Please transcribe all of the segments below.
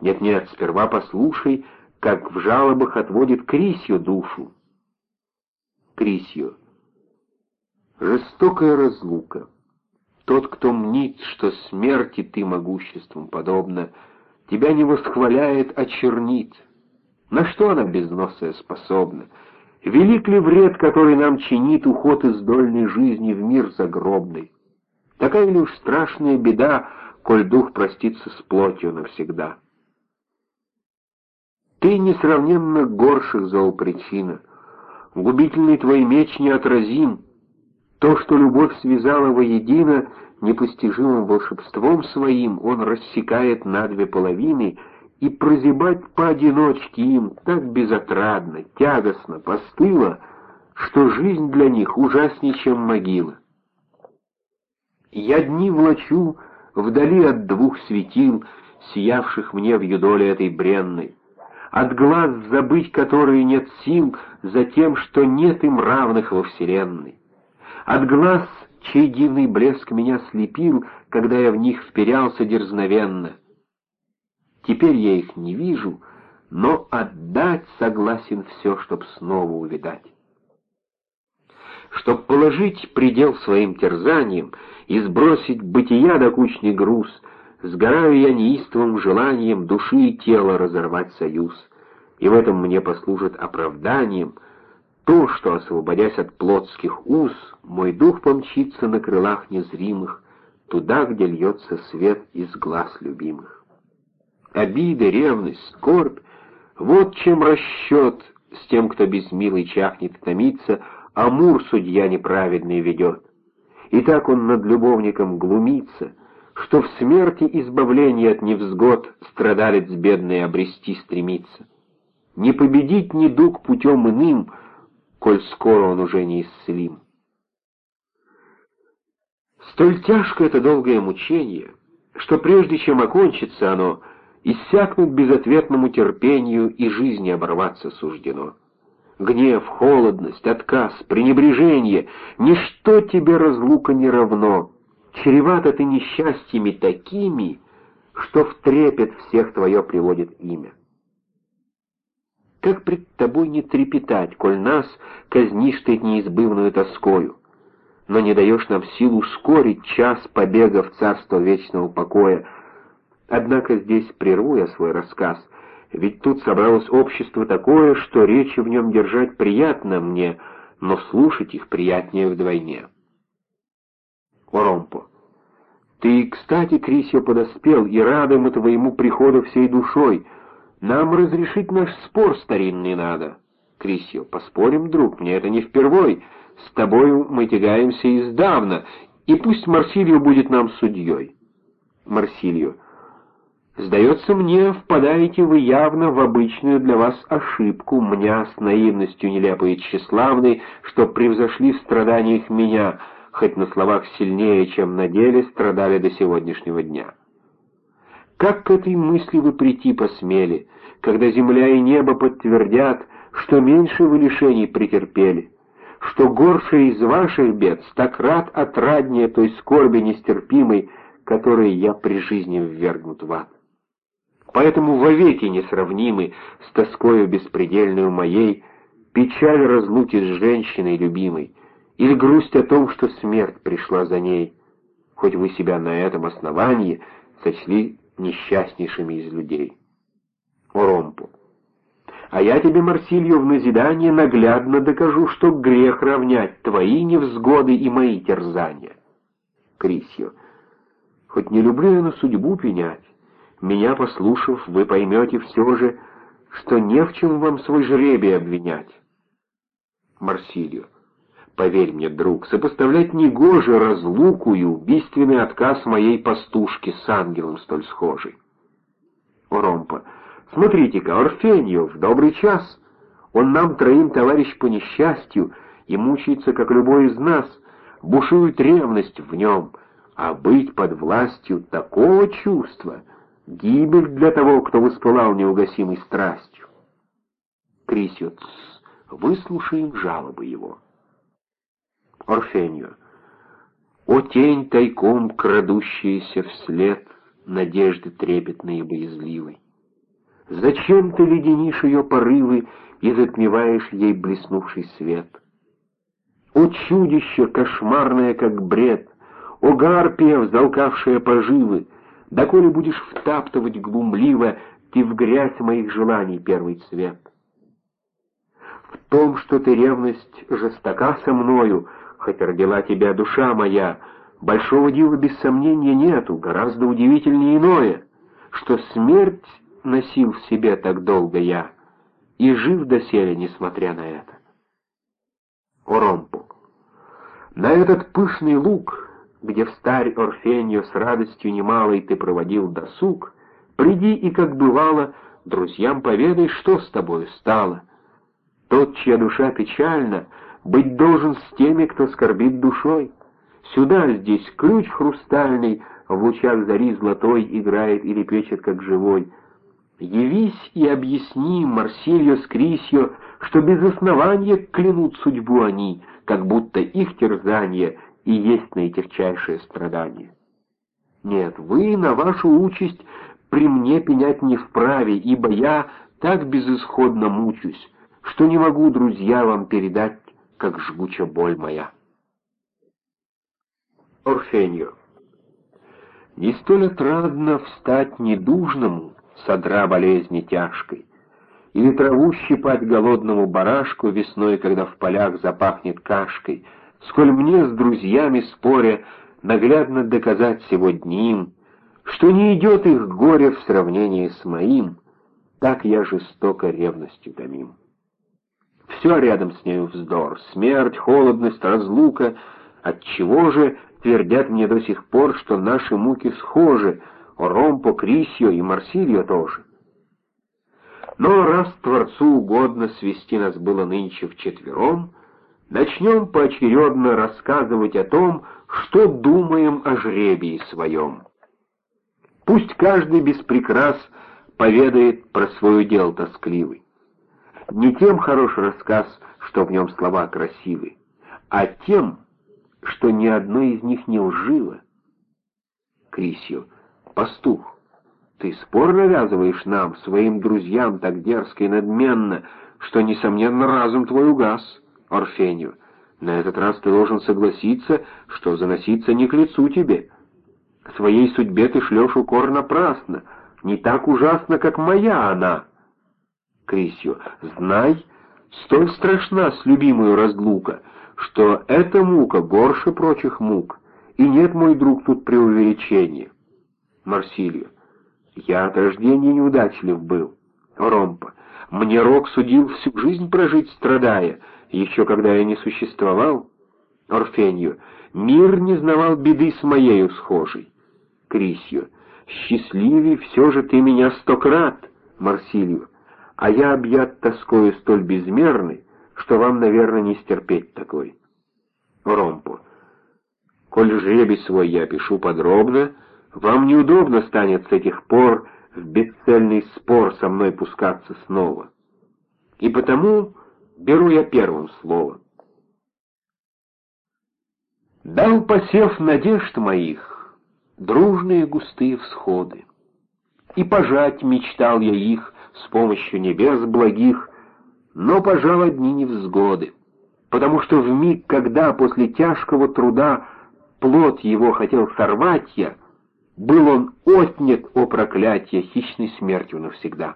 Нет-нет, сперва послушай, как в жалобах отводит Крисью душу. Крисью. Жестокая разлука. Тот, кто мнит, что смерти ты могуществом подобно, тебя не восхваляет, а чернит. На что она безносая способна? Велик ли вред, который нам чинит уход из дольной жизни в мир загробный? Такая ли уж страшная беда, коль дух простится с плотью навсегда? Ты несравненно горших зол причина, губительный твой меч неотразим. То, что любовь связала воедино, непостижимым волшебством своим он рассекает на две половины, и прозябать поодиночке им так безотрадно, тягостно, постыло, что жизнь для них ужаснее, чем могила. Я дни влачу вдали от двух светил, сиявших мне в юдоле этой бренной, от глаз забыть которые нет сил за тем, что нет им равных во вселенной, от глаз, чей дивный блеск меня слепил, когда я в них вперялся дерзновенно. Теперь я их не вижу, но отдать согласен все, чтоб снова увидать. Чтоб положить предел своим терзаниям и сбросить бытия докучный груз, сгораю я неистовым желанием души и тела разорвать союз, и в этом мне послужит оправданием то, что, освободясь от плотских уз, мой дух помчится на крылах незримых, туда, где льется свет из глаз любимых. Обида, ревность, скорбь — вот чем расчет с тем, кто без милой чахнет и томится, Амур судья неправедный ведет. И так он над любовником глумится, что в смерти избавление от невзгод страдалец бедный обрести стремится. Не победить недуг путем иным, коль скоро он уже не исцелим. Столь тяжко это долгое мучение, что прежде чем окончится оно, иссякнуть безответному терпению и жизни оборваться суждено. Гнев, холодность, отказ, пренебрежение — ничто тебе разлука не равно. Чревато ты несчастьями такими, что в трепет всех твое приводит имя. Как пред тобой не трепетать, коль нас казнишь ты неизбывную тоскою, но не даешь нам силу ускорить час побега в царство вечного покоя, Однако здесь прерву я свой рассказ, ведь тут собралось общество такое, что речи в нем держать приятно мне, но слушать их приятнее вдвойне. Оромпо. Ты, кстати, Крисио, подоспел, и рады мы твоему приходу всей душой. Нам разрешить наш спор старинный надо. Крисио. Поспорим, друг, мне это не впервой. С тобою мы тягаемся издавна, и пусть Марсилио будет нам судьей. Марсилио. Сдается мне, впадаете вы явно в обычную для вас ошибку, меня с наивностью нелепой и тщеславной, что превзошли в страданиях меня, хоть на словах сильнее, чем на деле страдали до сегодняшнего дня. Как к этой мысли вы прийти посмели, когда земля и небо подтвердят, что меньше вы лишений претерпели, что горше из ваших бед стократ отраднее той скорби нестерпимой, которой я при жизни ввергнут в ад? Поэтому вовеки несравнимы с тоскою беспредельную моей печаль разлуки с женщиной любимой или грусть о том, что смерть пришла за ней, хоть вы себя на этом основании сочли несчастнейшими из людей. Оромпу. А я тебе, Марсилью, в назидание наглядно докажу, что грех равнять твои невзгоды и мои терзания. Крисью. Хоть не люблю я на судьбу пенять, меня послушав, вы поймете все же, что не в чем вам свой жребий обвинять. Марсилио. Поверь мне, друг, сопоставлять негоже разлуку и убийственный отказ моей пастушки с ангелом столь схожий. Ромпа. Смотрите-ка, Орфеньев, добрый час. Он нам троим товарищ по несчастью и мучается, как любой из нас. Бушует ревность в нем, а быть под властью такого чувства — Гибель для того, кто воспылал неугасимой страстью. Крисио, выслушаем жалобы его. Орфенью. О тень тайком крадущаяся вслед Надежды трепетной и боязливой! Зачем ты леденишь ее порывы и затмеваешь ей блеснувший свет? О чудище, кошмарное, как бред! О гарпия, взалкавшая поживы! Доколе будешь втаптывать глумливо ты в грязь моих желаний первый цвет? В том, что ты ревность жестока со мною, хоть родила тебя душа моя, большого дела без сомнения нету, гораздо удивительнее иное, что смерть носил в себе так долго я, и жив доселе, несмотря на это. Оромпу. На этот пышный луг, где в старь Орфенью с радостью немалой ты проводил досуг, приди и, как бывало, друзьям поведай, что с тобою стало. Тот, чья душа печальна, быть должен с теми, кто скорбит душой. Сюда здесь ключ хрустальный в лучах зари золотой играет или печет, как живой. Явись и объясни Марсилью с Крисью, что без основания клянут судьбу они, как будто их терзание и есть наитягчайшее страдание. Нет, вы на вашу участь при мне пенять не вправе, ибо я так безысходно мучусь, что не могу, друзья, вам передать, как жгуча боль моя. Орфенью. Не столь отрадно встать недужному, содра болезни тяжкой, или траву щипать голодному барашку весной, когда в полях запахнет кашкой, сколь мне с друзьями споря наглядно доказать сегодня им, что не идет их горе в сравнении с моим, так я жестоко ревностью томим. Все рядом с нею вздор, смерть, холодность, разлука. Отчего же твердят мне до сих пор, что наши муки схожи, Ромпо, Крисио и Марсилио тоже? Но раз Творцу угодно свести нас было нынче вчетвером, начнем поочередно рассказывать о том, что думаем о жребии своем. Пусть каждый без прикрас поведает про свое дело тоскливый. Не тем хорош рассказ, что в нем слова красивы, а тем, что ни одно из них не лжило. Крисью, пастух, ты спор навязываешь нам, своим друзьям, так дерзко и надменно, что, несомненно, разум твой угас, Орфению. На этот раз ты должен согласиться, что заноситься не к лицу тебе. Своей судьбе ты шлешь укор напрасно, не так ужасно, как моя она». Крисью, знай, столь страшна с любимую разлука, что эта мука горше прочих мук, и нет, мой друг, тут преувеличения. Марсилию, я от рождения неудачлив был. Ромпа, мне Рок судил всю жизнь прожить, страдая, еще когда я не существовал. Орфенью, мир не знавал беды с моею схожей. Крисью, счастливей все же ты меня сто крат. Марсилию, а я объят тоскою столь безмерной, что вам, наверное, не стерпеть такой. Ромпу. Коль жребий свой я пишу подробно, вам неудобно станет с этих пор в бесцельный спор со мной пускаться снова. И потому беру я первым слово. Дал посев надежд моих дружные густые всходы, и пожать мечтал я их, с помощью небес благих, но, пожал, одни невзгоды, потому что в миг, когда после тяжкого труда плод его хотел сорвать я, был он отнят, о проклятие, хищной смертью навсегда.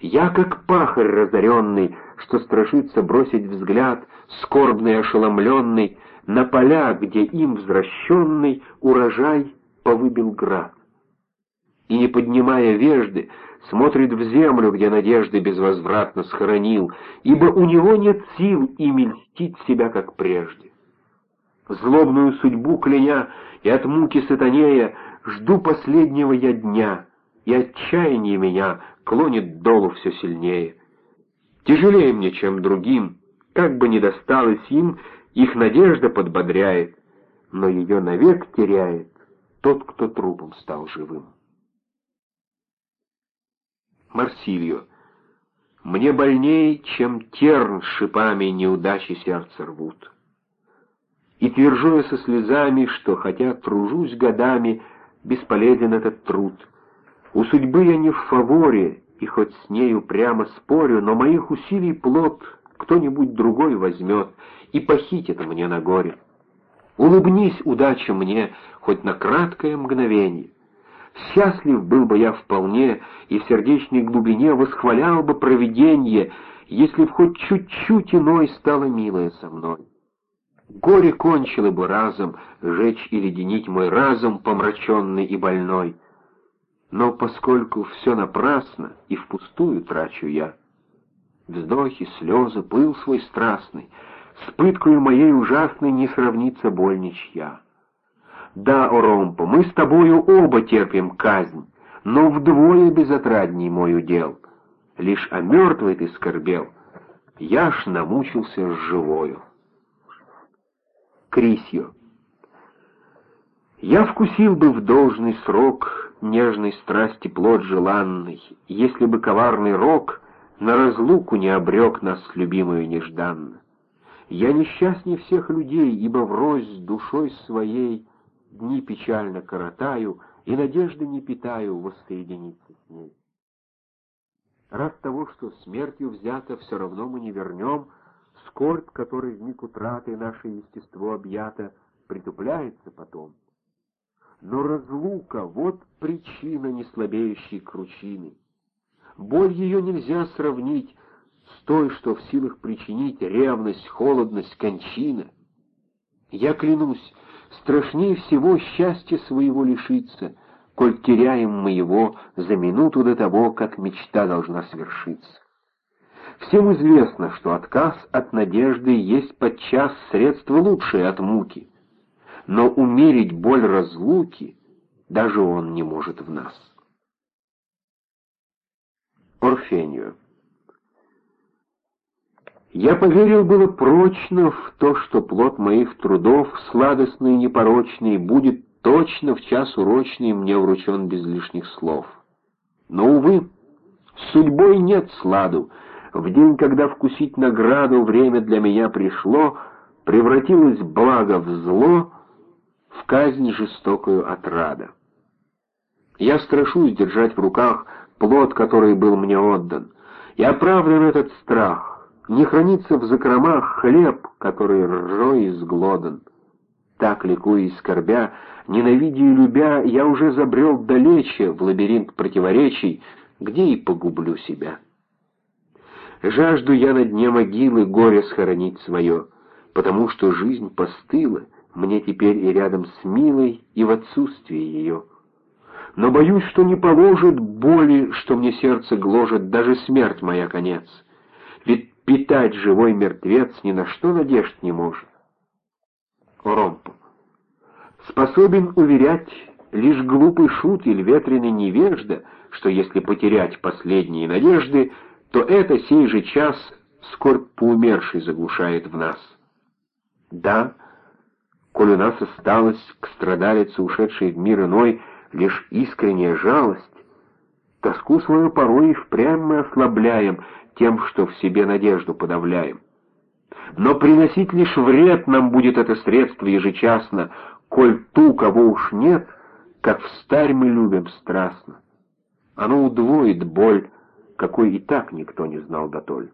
Я, как пахарь разоренный, что страшится бросить взгляд, скорбный ошеломленный, на поля, где им возвращенный урожай повыбил град. И, не поднимая вежды, смотрит в землю, где надежды безвозвратно схоронил, ибо у него нет сил ими льстить себя, как прежде. Злобную судьбу кляня и от муки сатанея жду последнего я дня, и отчаяние меня клонит долу все сильнее. Тяжелее мне, чем другим, как бы ни досталось им, их надежда подбодряет, но ее навек теряет тот, кто трупом стал живым. Марсилью. Мне больней, чем терн шипами неудачи сердце рвут. И твержу я со слезами, что, хотя тружусь годами, бесполезен этот труд. У судьбы я не в фаворе, и хоть с нею прямо спорю, но моих усилий плод кто-нибудь другой возьмет и похитит мне на горе. Улыбнись, удача мне, хоть на краткое мгновение. Счастлив был бы я вполне, и в сердечной глубине восхвалял бы провиденье, если б хоть чуть-чуть иной стало милое со мной. Горе кончило бы разом жечь и леденить мой разум, помраченный и больной. Но поскольку все напрасно и впустую трачу я, вздохи, слезы, пыл свой страстный, с пыткою моей ужасной не сравнится боль ничья. Да, Оромпо, мы с тобою оба терпим казнь, но вдвое безотрадней мой удел. Лишь о мертвой ты скорбел, я ж намучился с живою. Крисью. Я вкусил бы в должный срок нежной страсти плод желанный, если бы коварный рок на разлуку не обрек нас любимую нежданно. Я несчастней всех людей, ибо врозь душой своей дни печально коротаю и надежды не питаю воссоединиться с ней. Рад того, что смертью взято, все равно мы не вернем, скорбь, которой в миг утраты наше естество объято, притупляется потом. Но разлука — вот причина неслабеющей кручины. Боль ее нельзя сравнить с той, что в силах причинить ревность, холодность, кончина. Я клянусь, страшнее всего счастья своего лишиться, коль теряем мы его за минуту до того, как мечта должна свершиться. Всем известно, что отказ от надежды есть подчас средство лучшее от муки, но умерить боль разлуки даже он не может в нас. Орфению я поверил было прочно в то, что плод моих трудов, сладостный и непорочный, будет точно в час урочный мне вручен без лишних слов. Но, увы, судьбой нет сладу. В день, когда вкусить награду время для меня пришло, превратилось благо в зло, в казнь жестокую отрада. Я страшусь держать в руках плод, который был мне отдан. И оправдан этот страх, не хранится в закромах хлеб, который ржой изглодан. Так, ликуя и скорбя, ненавидя и любя, я уже забрел далече в лабиринт противоречий, где и погублю себя. Жажду я на дне могилы горе схоронить свое, потому что жизнь постыла мне теперь и рядом с милой, и в отсутствии ее. Но боюсь, что не положит боли, что мне сердце гложет, даже смерть моя конец. Ведь питать живой мертвец ни на что надежд не может. Ромпу. Способен уверять лишь глупый шут или ветреный невежда, что если потерять последние надежды, то это сей же час скорбь по умершей заглушает в нас. Да, коль у нас осталась к страдалице, ушедшей в мир иной, лишь искренняя жалость, тоску свою порой и впрямь мы ослабляем, тем, что в себе надежду подавляем. Но приносить лишь вред нам будет это средство ежечасно, коль ту, кого уж нет, как в старь мы любим страстно. Оно удвоит боль, какой и так никто не знал дотоль.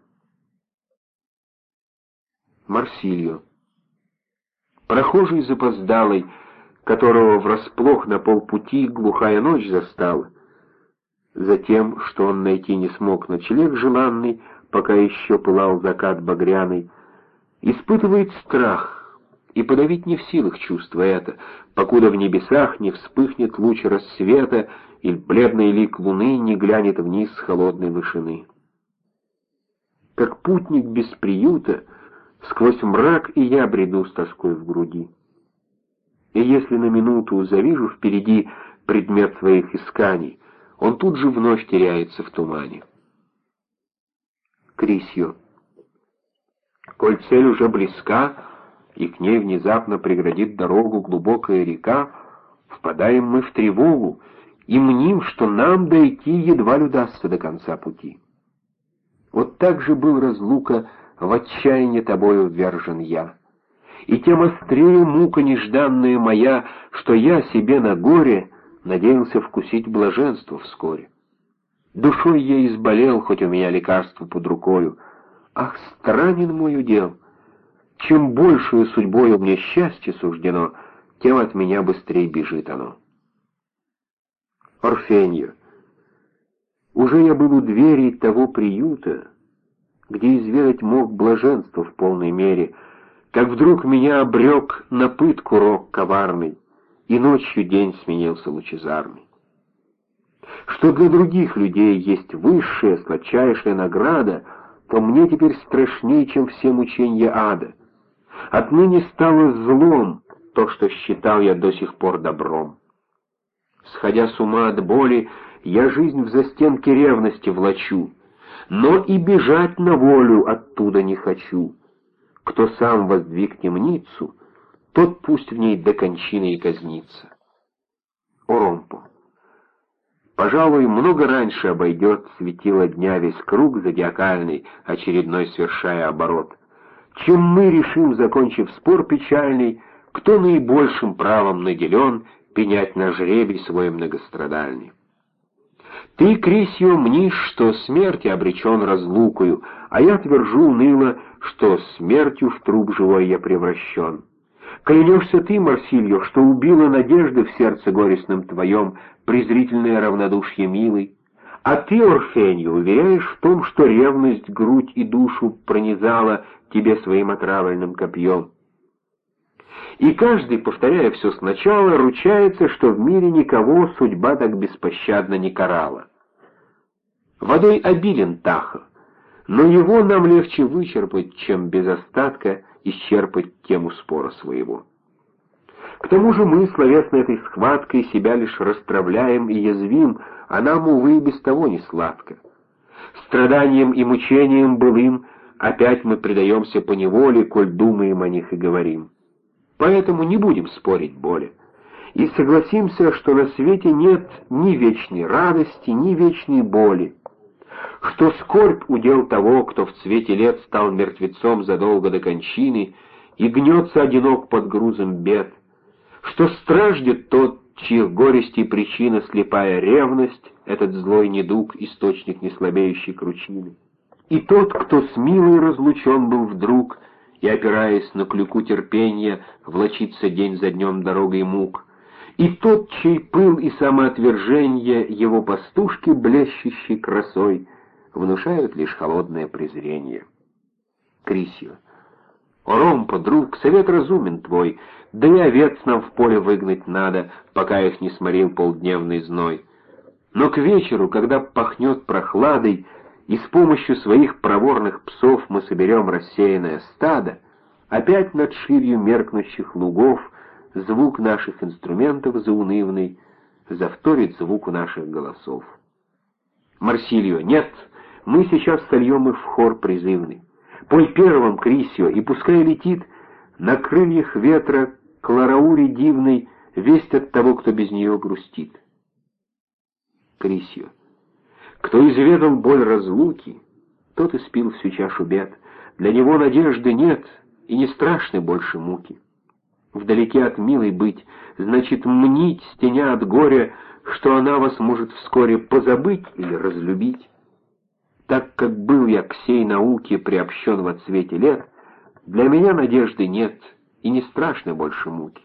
Марсилью. Прохожий запоздалый, которого врасплох на полпути глухая ночь застала, Затем, что он найти не смог ночлег желанный, пока еще пылал закат багряный, испытывает страх, и подавить не в силах чувство это, покуда в небесах не вспыхнет луч рассвета, и бледный лик луны не глянет вниз с холодной вышины. Как путник без приюта, сквозь мрак и я бреду с тоской в груди. И если на минуту завижу впереди предмет своих исканий, он тут же вновь теряется в тумане. Крисью. Коль цель уже близка, и к ней внезапно преградит дорогу глубокая река, впадаем мы в тревогу и мним, что нам дойти едва ли удастся до конца пути. Вот так же был разлука, в отчаяние тобою ввержен я. И тем острее мука нежданная моя, что я себе на горе надеялся вкусить блаженство вскоре. Душой я изболел, хоть у меня лекарство под рукою. Ах, странен мой удел! Чем большую судьбою мне счастье суждено, тем от меня быстрее бежит оно. Орфенья. Уже я был у двери того приюта, где изведать мог блаженство в полной мере, как вдруг меня обрек на пытку рок коварный, и ночью день сменился лучезарный. Что для других людей есть высшая, сладчайшая награда, то мне теперь страшнее, чем все мучения ада. Отныне стало злом то, что считал я до сих пор добром. Сходя с ума от боли, я жизнь в застенке ревности влачу, но и бежать на волю оттуда не хочу. Кто сам воздвиг темницу, тот пусть в ней до кончины и казнится. Оромпо. Пожалуй, много раньше обойдет светило дня весь круг зодиакальный, очередной свершая оборот, чем мы решим, закончив спор печальный, кто наибольшим правом наделен пенять на жребий свой многострадальный. Ты, Крисио, мнишь, что смерти обречен разлукою, а я твержу уныло, что смертью в труп живой я превращен. Клянешься ты, Марсильо, что убила надежды в сердце горестном твоем, презрительное равнодушие милый, а ты, Орфеньо, уверяешь в том, что ревность грудь и душу пронизала тебе своим отравленным копьем. И каждый, повторяя все сначала, ручается, что в мире никого судьба так беспощадно не карала. Водой обилен Таха, но его нам легче вычерпать, чем без остатка исчерпать тему спора своего. К тому же мы, словесно этой схваткой, себя лишь расстравляем и язвим, а нам, увы, и без того не сладко. Страданием и мучением былым опять мы предаемся поневоле, коль думаем о них и говорим. Поэтому не будем спорить более. И согласимся, что на свете нет ни вечной радости, ни вечной боли, что скорбь удел того, кто в цвете лет стал мертвецом задолго до кончины и гнется одинок под грузом бед, что страждет тот, чьих горести причина слепая ревность, этот злой недуг, источник неслабеющей кручины. И тот, кто с милой разлучен был вдруг, и, опираясь на клюку терпения, влочится день за днем дорогой мук, и тот, чей пыл и самоотвержение его пастушки, блещущей красой, внушают лишь холодное презрение. Крисио. О, Ромпа, друг, совет разумен твой, да и овец нам в поле выгнать надо, пока их не сморил полдневный зной. Но к вечеру, когда пахнет прохладой, и с помощью своих проворных псов мы соберем рассеянное стадо, опять над ширью меркнущих лугов звук наших инструментов заунывный завторит звуку наших голосов. Марсилио, нет, мы сейчас сольем их в хор призывный. Пой первым, Крисио, и пускай летит на крыльях ветра к Ларауре дивной весть от того, кто без нее грустит. Крисио. Кто изведал боль разлуки, тот испил всю чашу бед. Для него надежды нет, и не страшны больше муки. Вдалеке от милой быть, значит мнить, стеня от горя, что она вас может вскоре позабыть или разлюбить. Так как был я к сей науке приобщен во цвете лет, для меня надежды нет, и не страшны больше муки.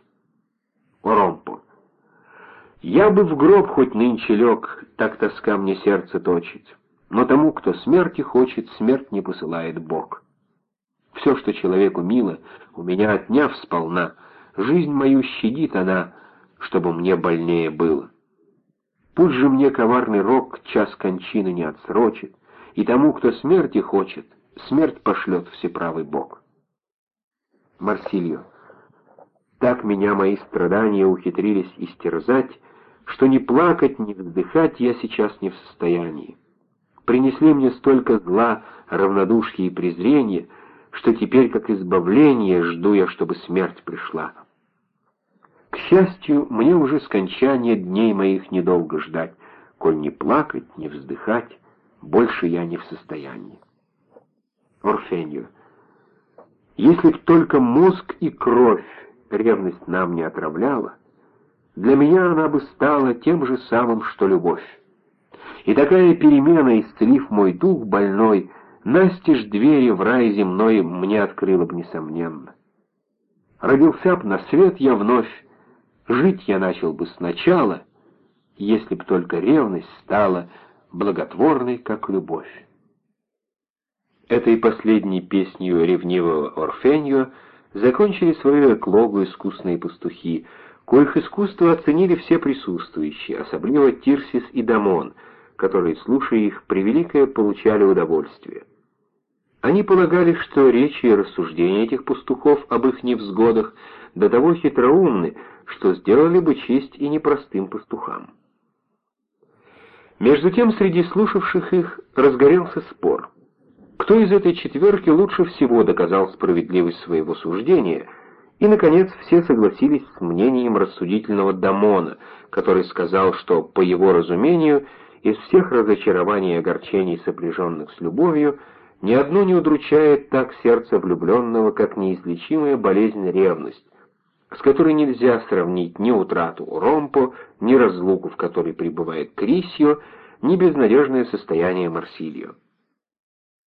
Оромпо. Я бы в гроб хоть нынче лег, так тоска мне сердце точит. Но тому, кто смерти хочет, смерть не посылает Бог. Все, что человеку мило, у меня отняв сполна, жизнь мою щадит она, чтобы мне больнее было. Пусть же мне коварный рок час кончины не отсрочит, и тому, кто смерти хочет, смерть пошлет всеправый Бог. Марсилио. Так меня мои страдания ухитрились истерзать, что ни плакать, ни вздыхать я сейчас не в состоянии. Принесли мне столько зла, равнодушия и презрения, что теперь, как избавление, жду я, чтобы смерть пришла. К счастью, мне уже скончание дней моих недолго ждать, коль не плакать, не вздыхать, больше я не в состоянии. Орфенью, если б только мозг и кровь ревность нам не отравляла, для меня она бы стала тем же самым, что любовь. И такая перемена, исцелив мой дух больной, настежь двери в рай земной мне открыла бы несомненно. Родился б на свет я вновь, жить я начал бы сначала, если б только ревность стала благотворной, как любовь. Этой последней песнью ревнивого Орфеньо закончили свою эклогу искусные пастухи, коих искусство оценили все присутствующие, особливо Тирсис и Дамон, которые, слушая их, превеликое получали удовольствие. Они полагали, что речи и рассуждения этих пастухов об их невзгодах до того хитроумны, что сделали бы честь и непростым пастухам. Между тем, среди слушавших их разгорелся спор — кто из этой четверки лучше всего доказал справедливость своего суждения, и, наконец, все согласились с мнением рассудительного Дамона, который сказал, что, по его разумению, из всех разочарований и огорчений, сопряженных с любовью, ни одно не удручает так сердце влюбленного, как неизлечимая болезнь ревность, с которой нельзя сравнить ни утрату Ромпо, ни разлуку, в которой пребывает Крисио, ни безнадежное состояние Марсилио.